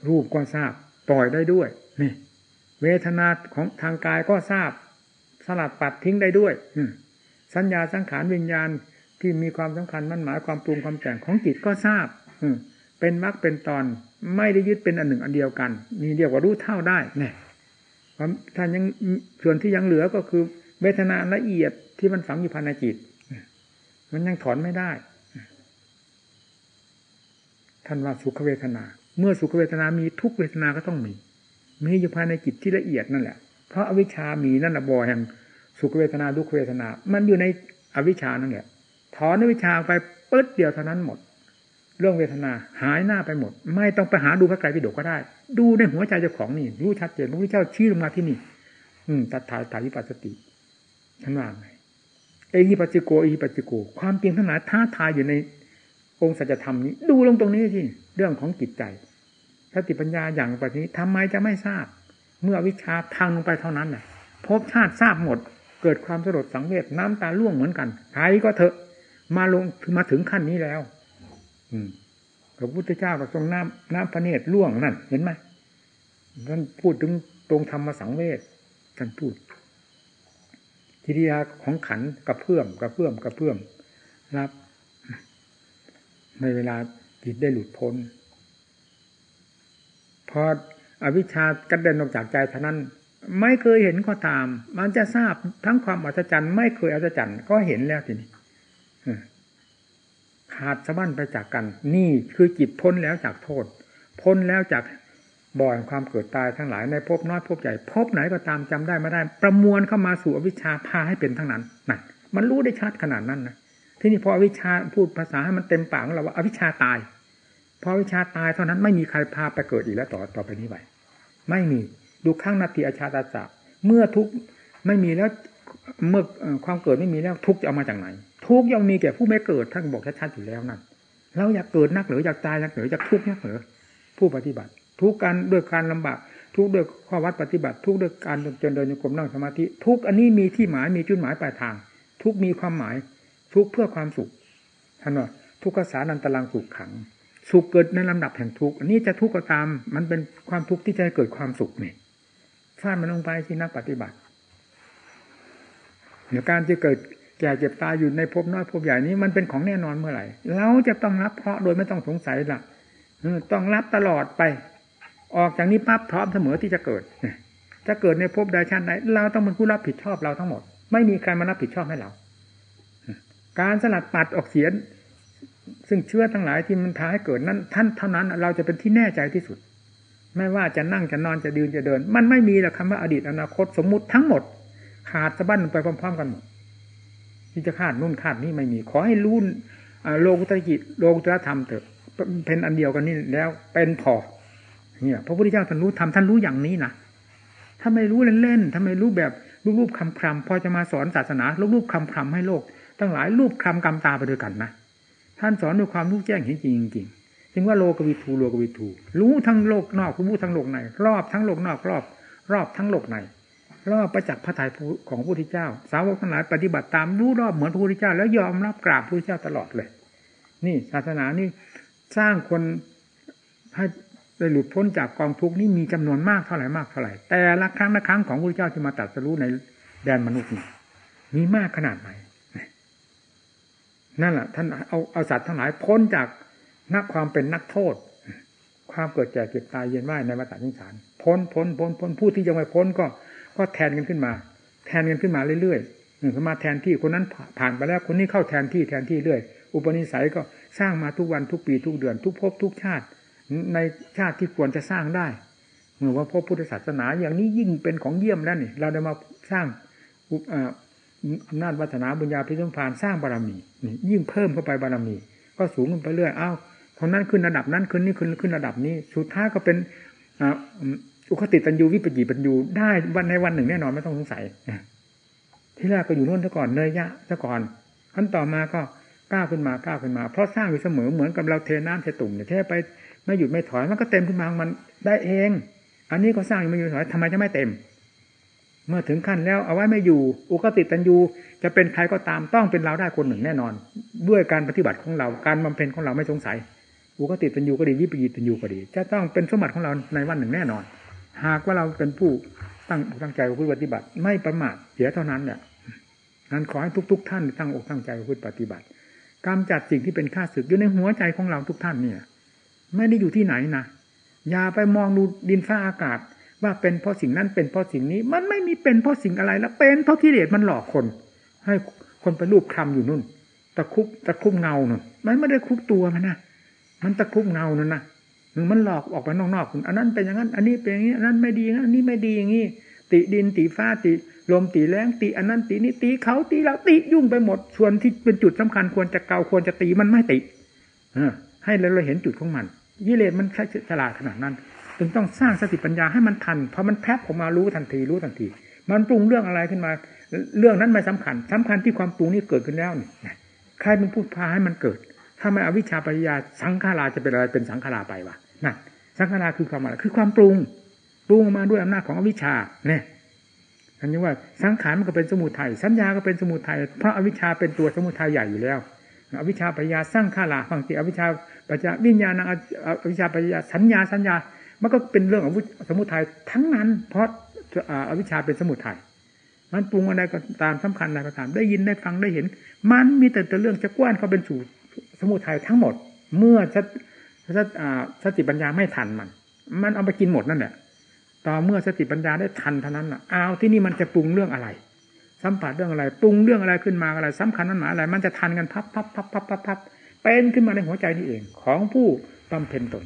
รูปก็ทราบปล่อยได้ด้วยนี่ เวทนาของทางกายก็ทราบ สลัดปัดทิ้งได้ด้วยสัญญาสังขารวิญญาณที่มีความสำคัญมันหมายความปรุงความแต่งของจิตก็ทราบเป็นมรรคเป็นตอนไม่ได้ยึดเป็นอันหนึ่งอันเดียวกันนี่เรียกว่ารู้เท่าได้เนี่ยท่านยังส่วนที่ยังเหลือก็คือ เวทนาละเอียดที่มันฝังอยู่ภายในจิตมันยังถอนไม่ได้ท่านว่าสุขเวทนา เมื่อสุขเวทนามีทุกเวทนาก็ต้องมี มีอยู่ภายในจิตที่ละเอียดนั่นแหละ เพราะอาวิชชามีนั่นละบ่อแห่งสุขเวทนาทุกเวทนา มันอยู่ในอวิชชานั่นแหละถอนอวิชชาไปปึ๊ดเดียวเท่านั้นหมด เรื่องเวทนาหายหน้าไปหมด ไม่ต้องไปหาดูพระไตรปิฎกก็ได้ ดูในหัวใจเจ้าของนี่รู้ชัดเจนพระพุทธเจ้าชี้ลงมาที่นี่ อืมตัดถ่ายถ่ายวิปัสสติท่านว่าไงเอหิปัสจิโกเอหิปัสจิโก ความเพียงทั้งหลายท้าทายอยู่ในองค์สัจธรรมนี้ ดูลงตรงนี้ที่เรื่องของจิตใจ สติปัญญาอย่างแบบนี้ทำไมจะไม่ทราบ เมื่อวิชาทางลงไปเท่านั้นแหละพบชาติทราบหมด เกิดความสลดสังเวชน้ำตาล่วงเหมือนกันใครก็เถอะ มาลงมาถึงขั้นนี้แล้ว อืมพระพุทธเจ้าก็ทรงน้ำน้ำพระเนตรล่วงนั่น เห็นไหมท่านพูดถึงตรงธรรมสังเวชท่านพูดทิฏยาของขันกับเพื่อมกับเพื่อมกับเพื่อมรับ ในเวลาจิตได้หลุดพ้น พออวิชชากระเด็นออกจากใจเท่านั้น ไม่เคยเห็นก็ตาม มันจะทราบทั้งความอัศจรรย์ ไม่เคยอัศจรรย์ก็เห็นแล้วทีนี้ขาดสะบั้นไปจากกัน นี่คือจิตพ้นแล้วจากโทษ พ้นแล้วจากบ่อยความเกิดตายทั้งหลายในภพน้อยภพใหญ่ภพไหนก็ตามจำได้ไม่ได้ ประมวลเข้ามาสู่อวิชชาพาให้เป็นทั้งนั้นนั่นมันรู้ได้ชัดขนาดนั้นนะที่นี่พออวิชาพูดภาษาให้มันเต็มปากของเราว่าอวิชชาตาย พอวิชาตายเท่านั้นไม่มีใครพาไปเกิดอีกแล้วต่อต่อไปนี้ไปไม่มีดูข้างนาทีอาชาตาจักเมื่อทุกไม่มีแล้วเมื่อความเกิดไม่มีแล้วทุกจะเอามาจากไหน ทุกยังมีแก่ผู้ไม่เกิดท่านบอกชัดๆอยู่แล้วนั่นเราอยากเกิดนักหรืออยากตายนักหรืออยากทุกข์นักหรือผู้ปฏิบัติ ทุกการด้วยการลำบากทุกด้วยข้อวัดปฏิบัติ ทุกด้วยการเดินเดินโยกมนั่งสมาธิ ทุกอันนี้มีที่หมายมีจุดหมายปลายทาง ทุกมีความหมาย ทุกเพื่อความสุขท่านว่าทุกขสานันตลังสุขขัง สุขเกิดในลำดับแห่งทุกข์อันนี้จะทุกข์ก็ตาม มันเป็นความทุกข์ที่จะเกิดความสุขเนี่ยฟาดมันลงไปที่นักปฏิบัติเดี๋ยวการจะเกิดแก่เจ็บตายอยู่ในภพน้อยภพใหญ่นี้มันเป็นของแน่นอนเมื่อไหร่เราจะต้องรับเพราะโดยไม่ต้องสงสัยละต้องรับตลอดไป ออกจากนี้ปั๊บพร้อมเสมอที่จะเกิดจะเกิดในภพใดชาติใดเราต้องเป็นผู้รับผิดชอบเราทั้งหมด ไม่มีใครมารับผิดชอบให้เรา การสลัดปัดออกเสีย ซึ่งเชื้อทั้งหลายที่มันพาให้เกิดนั้น ท่านเท่านั้นเราจะเป็นที่แน่ใจที่สุด ไม่ว่าจะนั่งจะนอนจะยืนจะเดิน มันไม่มีหรอกคำว่าอดีตอนาคตสมมุติทั้งหมด ขาดสะบั้นไปพร้อม ๆ กันหมดที่จะขาดนู่นขาดนี่ไม่มี ขอให้รู้โลกุตรกิจโลกุตรธรรมเถอะเป็นอันเดียวกันนี่แล้วเป็นพอเนี่ยพระพุทธเจ้าท่านรู้ทำท่านรู้อย่างนี้นะถ้าไม่รู้เล่นๆถ้าไม่รู้แบบรูปๆคำคำพอจะมาสอนศาสนารูปๆคำคำให้โลก ทั้งหลายรูปคำกรรมตาไปด้วยกันนะ ท่านสอนด้วยความรู้แจ้งเห็นจริงจริงจึงว่าโลกวิทูโลกวิทูรู้ทั้งโลกนอกรู้ทั้งโลกใน รอบทั้งโลกนอกรอบ รอบทั้งโลกในรอบประจักษ์พระทัยของพระพุทธเจ้า สาวกทั้งหลายปฏิบัติตามรู้รอบเหมือนพระพุทธเจ้า แล้วยอมรับกราบพระพุทธเจ้าตลอดเลย นี่ศาสนานี่สร้างคนให้ได้หลุดพ้นจากกองทุกข์นี่มีจำนวนมากเท่าไหร่มากเท่าไหร่แต่ละครั้งละครั้งของพระพุทธเจ้าที่มาตรัสรู้ในแดนมนุษย์นี่มีมากขนาดไหน นั่นแหละท่านเอาเอาสัตว์ทั้งหลายพ้นจากนักความเป็นนักโทษ ความเกิดแก่เก็บตายเย็นว่ายในวัฏสงสาร พ้นพ้นพ้นพ้นผู้ที่ยังไม่พ้นก็ ก็แทนกันขึ้นมา แทนกันขึ้นมาเรื่อยๆหนึ่งมาแทนที่คนนั้นผ่านไปแล้วคนนี้เข้าแทนที่แทนที่เรื่อย อุปนิสัยก็สร้างมาทุกวันทุกปีทุกเดือน ทุกภพทุกชาติ ในชาติที่ควรจะสร้างได้เมื่อว่าพบพุทธศาสนาอย่างนี้ยิ่งเป็นของเยี่ยมแล้วนี่ เราได้มาสร้าง อำนาจวัฒนาบุญญาพิสมพานสร้างบารรมีนี่ยิ่งเพิ่มเข้าไปบารรมี ก็สูงขึ้นไปเรื่อยอ้าวคนนั้นขึ้นระดับนั้นขึ้นนี่ขึ้นขึ้นระดับนี้ สุดท้ายก็เป็นอุคติตันยูวิปจิปัญญูได้วันในวันหนึ่งแน่นอนไม่ต้องสงสัยที่แรกก็อยู่นู่นซะก่อนเนยยะซะก่อนขั้นต่อมาก็ก้าวขึ้นมาก้าวขึ้นมา เพราะสร้างอยู่เสมอเหมือนกับเราเทน้ำเทตุ่มเนี่ยเทไปไม่หยุดไม่ถอยมันก็เต็มขึ้นมามันได้เอง อันนี้ก็สร้างอยู่ไม่หยุดถอยทำไมจะไม่เต็ม เมื่อถึงขั้นแล้วเอาไว้ไม่อยู่ อุคติตันยูจะเป็นใครก็ตามต้องเป็นเราได้คนหนึ่งแน่นอน ด้วยการปฏิบัติของเราการบำเพ็ญของเราไม่สงสัย อุคติตันยูก็ดีวิปยิตันยูก็ดี จะต้องเป็นสมบัติของเราในวันหนึ่งแน่นอน หากว่าเราเป็นผู้ตั้งตั้งใจผู้ปฏิบัติ ไม่ประมาทเสียเท่านั้นเนี่ยนั้นขอให้ทุก ๆ ท่านตั้งอกตั้งใจผู้ปฏิบัติกำจัดสิ่งที่เป็นข้าศึกอยู่ในหัวใจของเราทุกท่านเนี่ย ไม่ได้อยู่ที่ไหนนะอย่าไปมองดูดินฟ้าอากาศ ว่าเป็นเพราะสิ่งนั้นเป็นเพราะสิ่งนี้ มันไม่มีเป็นเพราะสิ่งอะไรแล้วเป็นเพราะกิเลสมันหลอกคน ให้คนไปรูปคำอยู่นู่นตะคุบตะคุบเงาหน่นมันไม่ได้คุบตัวมันนะมันตะคุบเงานั่นนะมันหลอกออกไปนอกๆคุณอันนั้นเป็นอย่างนั้น อันนี้เป็นอย่างนี้อันนั้นไม่ดีอย่างนั้นอันนี้ไม่ดีอย่างนี้ติดินติฟ้าติลมติแรงติอันนั้นตินี้ตีเขาตีเราติยุ่งไปหมด ส่วนที่เป็นจุดสำคัญควรจะเกาควรจะตีมันไม่ติเออให้เราเห็นจุดของมันยิเลนมันฉลาดขนาดนั้น จึงต้องสร้างสติปัญญาให้มันทันพอมันแพบออกมารู้ทันทีรู้ทันที มันปรุงเรื่องอะไรขึ้นมา เรื่องนั้นไม่สำคัญสำคัญที่ความปรุงนี้เกิดขึ้นแล้วนี่ใครเป็นผู้พาให้มันเกิด ถ้าไม่อวิชชาปัญญาสังขาราจะเป็นอะไรเป็นสังขาราไปวะนั่นสังขารคือความอะไรคือความปรุงปรุงมาด้วยอำนาจของอวิชชาเนี่ยอันนี้ว่าสังขารมันก็เป็นสมุทัยสัญญาก็เป็นสมุทัยเพราะอวิชชาเป็นตัวสมุทัยใหญ่อยู่แล้วอวิชชาปัญญาสร้างข้าราฟังสิอวิชชาปัญญาวิญญาณอวิชชาปัญญาสัญญาสัญญา มันก็เป็นเรื่องของสมุทัยทั้งนั้น เพราะอวิชชาเป็นสมุทัยมันปรุงอะไรก็ตามสำคัญอะไรก็ตามได้ยินได้ฟังได้เห็น มันมีแต่แต่เรื่องจะกว้านเขาเป็นสู่สมุทัยทั้งหมด เมื่อสติปัญญาไม่ทันมัน มันเอาไปกินหมดนั่นแหละต่อเมื่อสติปัญญาได้ทันเท่านั้นอะเอาที่นี่มันจะปรุงเรื่องอะไร สัมผัสเรื่องอะไร ปรุงเรื่องอะไรขึ้นมาอะไรสำคัญนั้นหมายอะไร มันจะทันกันพับพับพับพับพับพับเป็นขึ้นมาในหัวใจนี่เอง ของผู้บำเพ็ญตน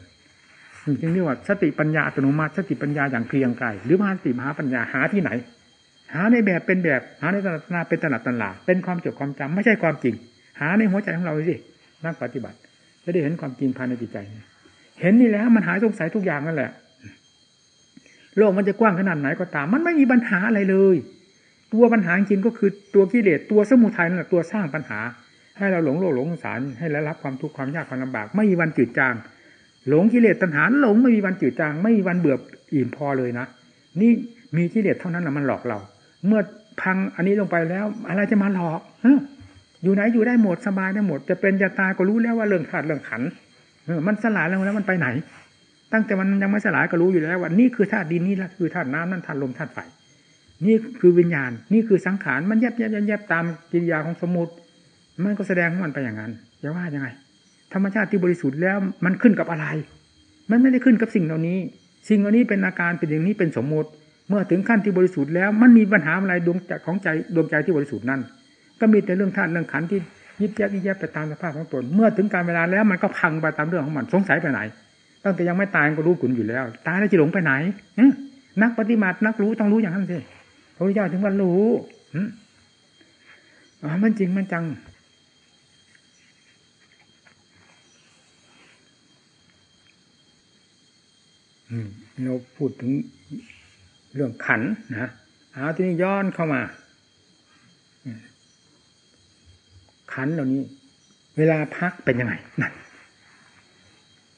จึงเรียกว่าสติปัญญาอัตโนมัติสติปัญญาอย่างเกลียงไกลหรือมหาสติมหาปัญญาหาที่ไหน หาในแบบเป็นแบบหาในตนาดนาเป็นตนาดตลาเป็นความจดความจำไม่ใช่ความจริง หาในหัวใจของเราสินักปฏิบัติจะได้เห็นความจริงภายในจิตใจ เห็นนี่แล้วมันหายสงสัยทุกอย่างนั่นแหละ โลกมันจะกว้างขนาดไหนก็ตาม มันไม่มีปัญหาอะไรเลย ตัวปัญหาจริงก็คือตัวกิเลสตัวสมุทัยนั่นแหละตัวสร้างปัญหา ให้เราหลงโลกหลงสารให้เรารับความทุกข์ความยากความลำบาก ไม่มีวันจืดจาง หลงกิเลสตัณหาหลงไม่มีวันจืดจางไม่มีวันเบื่ออิ่มพอเลยนะนี่มีกิเลสเท่านั้นแหละมันหลอกเรา เมื่อพังอันนี้ลงไปแล้ว อะไรจะมาหลอกอยู่ไหนอยู่ได้หมดสบายได้หมด จะเป็นจะตายก็รู้แล้วว่าเรื่องธาตุเรื่องขันมันสลายแล้วแล้วมันไปไหน ตั้งแต่มันยังไม่สลายก็รู้อยู่แล้วว่านี่คือธาตุดินนี่คือธาตุน้ำนั่นธาตุลมธาตุไฟนี่คือวิญญาณ นี่คือสังขารมันแยบแยบแยบตามกิริยาของสมุติมันก็แสดงของมันไปอย่างนั้นจะว่ายังไง ธรรมชาติที่บริสุทธิ์แล้วมันขึ้นกับอะไร มันไม่ได้ขึ้นกับสิ่งเหล่านี้ สิ่งเหล่านี้เป็นอาการเป็นอย่างนี้เป็นสมมติ เมื่อถึงขั้นที่บริสุทธิ์แล้ว มันมีปัญหาอะไรดวงใจของใจดวงใจที่บริสุทธิ์นั้น ก็มีแต่เรื่องธาตุเรื่องขันที่ยิบแยบยิบแยบไปตามสภาพของตน เมื่อถึงการเวลาแล้วมันก็พังไปตามเรื่องของมันสงสัยไปไหน ตั้งแต่ยังไม่ตายก็รู้ขุนอยู่แล้ว ตายแล้วจะหลงไปไหนนักปฏิบัตินักรู้ต้องรู้อย่างนั้นสิพระพุทธเจ้าถึงว่ารู้อ๋อมันจริงมันจัง เราพูดถึงเรื่องขันนะเอาที่นี้ย้อนเข้ามา ขันเหล่านี้ เวลาพักเป็นยังไงนั่น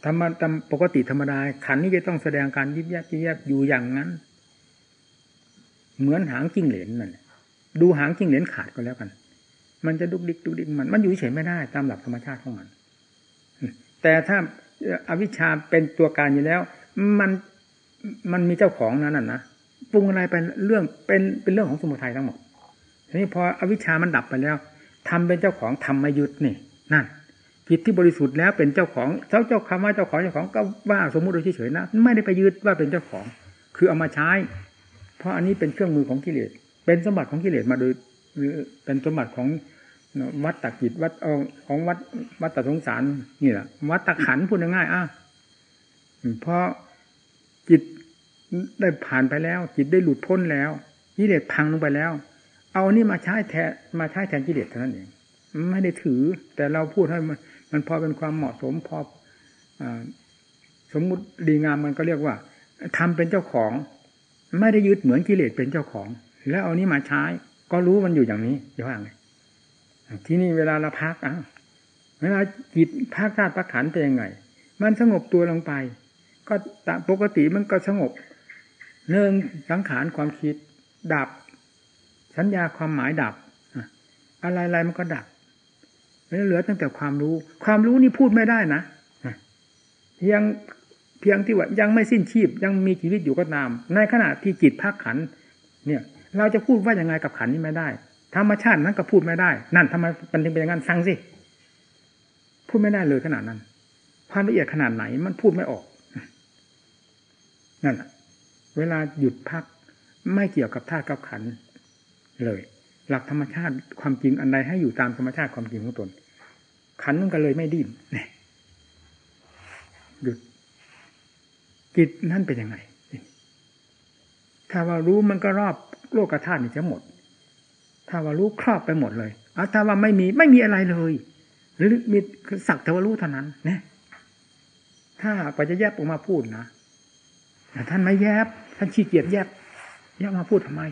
ธรรมตามปกติธรรมดาขันนี้จะต้องแสดงการยิบยับยิบยับอยู่อย่างนั้น เหมือนหางจิ้งเหลนนั่นดูหางจิ้งเหลนขาดก็แล้วกัน มันจะดุกดิกดุกดิกมัน มันอยู่เฉยไม่ได้ ตามหลักธรรมชาติของมัน แต่ถ้าอวิชชาเป็นตัวการอยู่แล้ว มันมันมีเจ้าของนั้นน่ะนะปรุงอะไรเป็นเรื่องเป็นเป็นเรื่องของสมุทัยทั้งหมดทีนี้พออวิชามันดับไปแล้วทำเป็นเจ้าของทำมายุดนี่นั่นจิตที่บริสุทธิ์แล้วเป็นเจ้าของเจ้าเจ้าคำว่าเจ้าของเจ้าของก็ว่าสมมุติโดยเฉยๆนะไม่ได้ไปยึดว่าเป็นเจ้าของ คือเอามาใช้ เพราะอันนี้เป็นเครื่องมือของกิเลสเป็นสมบัติของกิเลสมาโดยเป็นสมบัติของวัดตะกิจวัดของวัดวัดตะสงสารนี่แหละวัดตะขันพูดง่ายๆอะ เพราะจิตได้ผ่านไปแล้ว จิตได้หลุดพ้นแล้วกิเลสพังลงไปแล้ว เอานี่มาใช้แทนมาใช้แทนกิเลสเท่านั้นเองไม่ได้ถือ แต่เราพูดให้มันมันพอเป็นความเหมาะสมพออสมมุติดีงามมันก็เรียกว่าทำเป็นเจ้าของ ไม่ได้ยึดเหมือนกิเลสเป็นเจ้าของ แล้วเอานี้มาใช้ ก็รู้มันอยู่อย่างนี้จะว่าไงที่นี่เวลาเราพักอะเวลาจิตพักธาตุพักขันเป็นยังไง มันสงบตัวลงไป ก็ปกติมันก็สงบเนื่องสังขารความคิด ดับ สัญญาความหมายดับ อะไรๆมันก็ดับเหลือตั้งแต่ความรู้ ความรู้นี่พูดไม่ได้นะเพียงเพียงที่ว่ายังไม่สิ้นชีพ ยังมีชีวิตอยู่ก็ตาม ในขณะที่จิตพักขัน เนี่ย เราจะพูดว่ายังไงกับขันนี้ไม่ได้ ธรรมชาตินั้นก็พูดไม่ได้ นั่นทำไมมันถึงเป็นอย่างนั้นฟังสิพูดไม่ได้เลยขนาดนั้นความละเอียดขนาดไหนมันพูดไม่ออก นั่นแหละเวลาหยุดพักไม่เกี่ยวกับธาตุกับขันเลย หลักธรรมชาติความจริงอันใดให้อยู่ตามธรรมชาติความจริงของตน ขันมันก็เลยไม่ดิ้นเนี่ยหยุดจิตนั่นเป็นยังไง ถ้าว่ารู้มันก็รอบโลกธาตุนี่จะหมด ถ้าว่ารู้ครอบไปหมดเลยอาถ้าว่าไม่มีไม่มีอะไรเลย หรือมีสักแต่ว่ารู้เท่านั้นเนี่ยถ้าไปจะแยกออกมาพูดนะ แต่ท่านไม่แยบ ท่านขี้เกียจแยบแยบมาพูดทำไม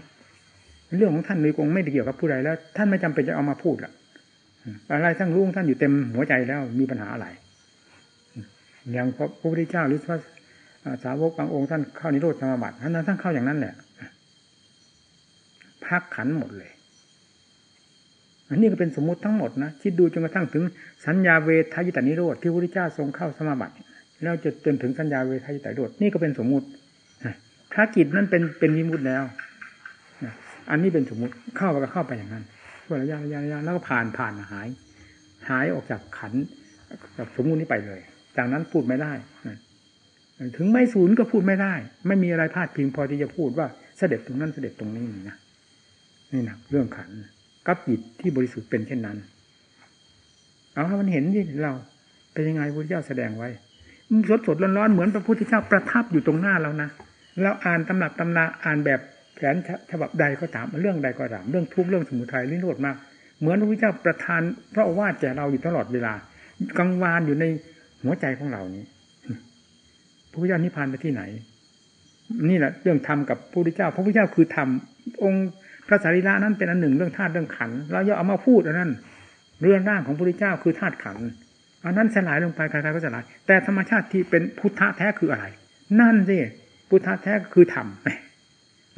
เรื่องของท่านเลยคงไม่ได้เกี่ยวกับผู้ใดแล้ว ท่านไม่จำเป็นจะเอามาพูดละอะไรทั้งรู้ท่านอยู่เต็มหัวใจแล้วมีปัญหาอะไรอย่างพระพุทธเจ้าหรือพระสาวกบางองค์ท่านเข้านิโรธสมาบัติท่านท่านเข้าอย่างนั้นแหละพักขันหมดเลยอันนี้ก็เป็นสมมุติทั้งหมดนะคิดดูจนกระทั่งถึงสัญญาเวทายตานิโรธที่พระพุทธเจ้าทรงเข้าสมาบัติ แล้วจะจนถึงสัญญาเวทายตาโรธนี่ก็เป็นสมมุติพระกิจนั่นเป็นเป็นวิมุตแล้วอันนี้เป็นสมมุติเข้าไปก็เข้าไปอย่างนั้นช่วระยะระยะระยะแล้วก็ผ่านผ่านหาย หายออกจากขันจากสมมุตินี้ไปเลย จากนั้นพูดไม่ได้ถึงไม่ศูนย์ก็พูดไม่ได้ ไม่มีอะไรพลาดพิงพอที่จะพูดว่าเสด็จตรงนั้นเสด็จตรงนี้นะนี่นะเรื่องขันกับจิตที่บริสุทธิ์เป็นเช่นนั้น เอาให้มันเห็นที่เราเป็นยังไงพระเจ้าแสดงไว้ สดสดร้อนๆเหมือนพระพุทธเจ้าประทับอยู่ตรงหน้าเรานะเราอ่านตำหนักตำนาอ่านแบบแผนฉบับใดก็ตามเรื่องใดก็ตามเรื่องทุกเรื่องสมุทัยเรื่องโทษมาก เหมือนพระพุทธเจ้าประทานพระวาดแก่เราอยู่ตลอดเวลากังวานอยู่ในหัวใจของเรานี้พระพุทธเจ้านิพพานไปที่ไหน นี่แหละเรื่องธรรมกับพระพุทธเจ้า พระพุทธเจ้าคือธรรมองค์พระสารีระนั้นเป็นอันหนึ่งเรื่องธาตุเรื่องขันเราย่าเอามาพูดอันนั้น เรื่องร่างของพระพุทธเจ้าคือธาตุขัน อันนั้นสลายลงไปใครๆก็สลาย แต่ธรรมชาติที่เป็นพุทธะแท้คืออะไร นั่นสิพุทธะแท้คือธรรม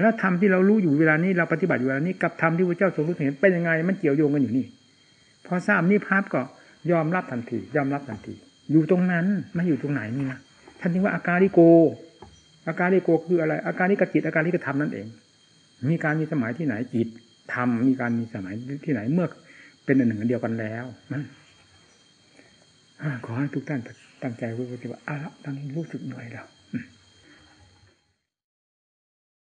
แล้วธรรมที่เรารู้อยู่เวลานี้เราปฏิบัติอยู่เวลานี้กับธรรมที่พระเจ้าทรงรู้เห็นเป็นยังไงมันเกี่ยวโยงกันอยู่นี่ พอทราบนี่พับก็ยอมรับทันที ยอมรับทันที อยู่ตรงนั้นไม่อยู่ตรงไหนนี่นะท่านเรียกว่าอาการิโก อาการิโกคืออะไร อาการิกจิตอาการิกธรรมนั่นเอง มีการมีสมัยที่ไหนจิตธรรมมีการมีสมัยที่ไหนเมื่อเป็นอันหนึ่งอันเดียวกันแล้วนะ ขอให้ทุกท่านตั้งใจรู้ว่าอะตอนนี้รู้สึกเหนื่อยแล้ว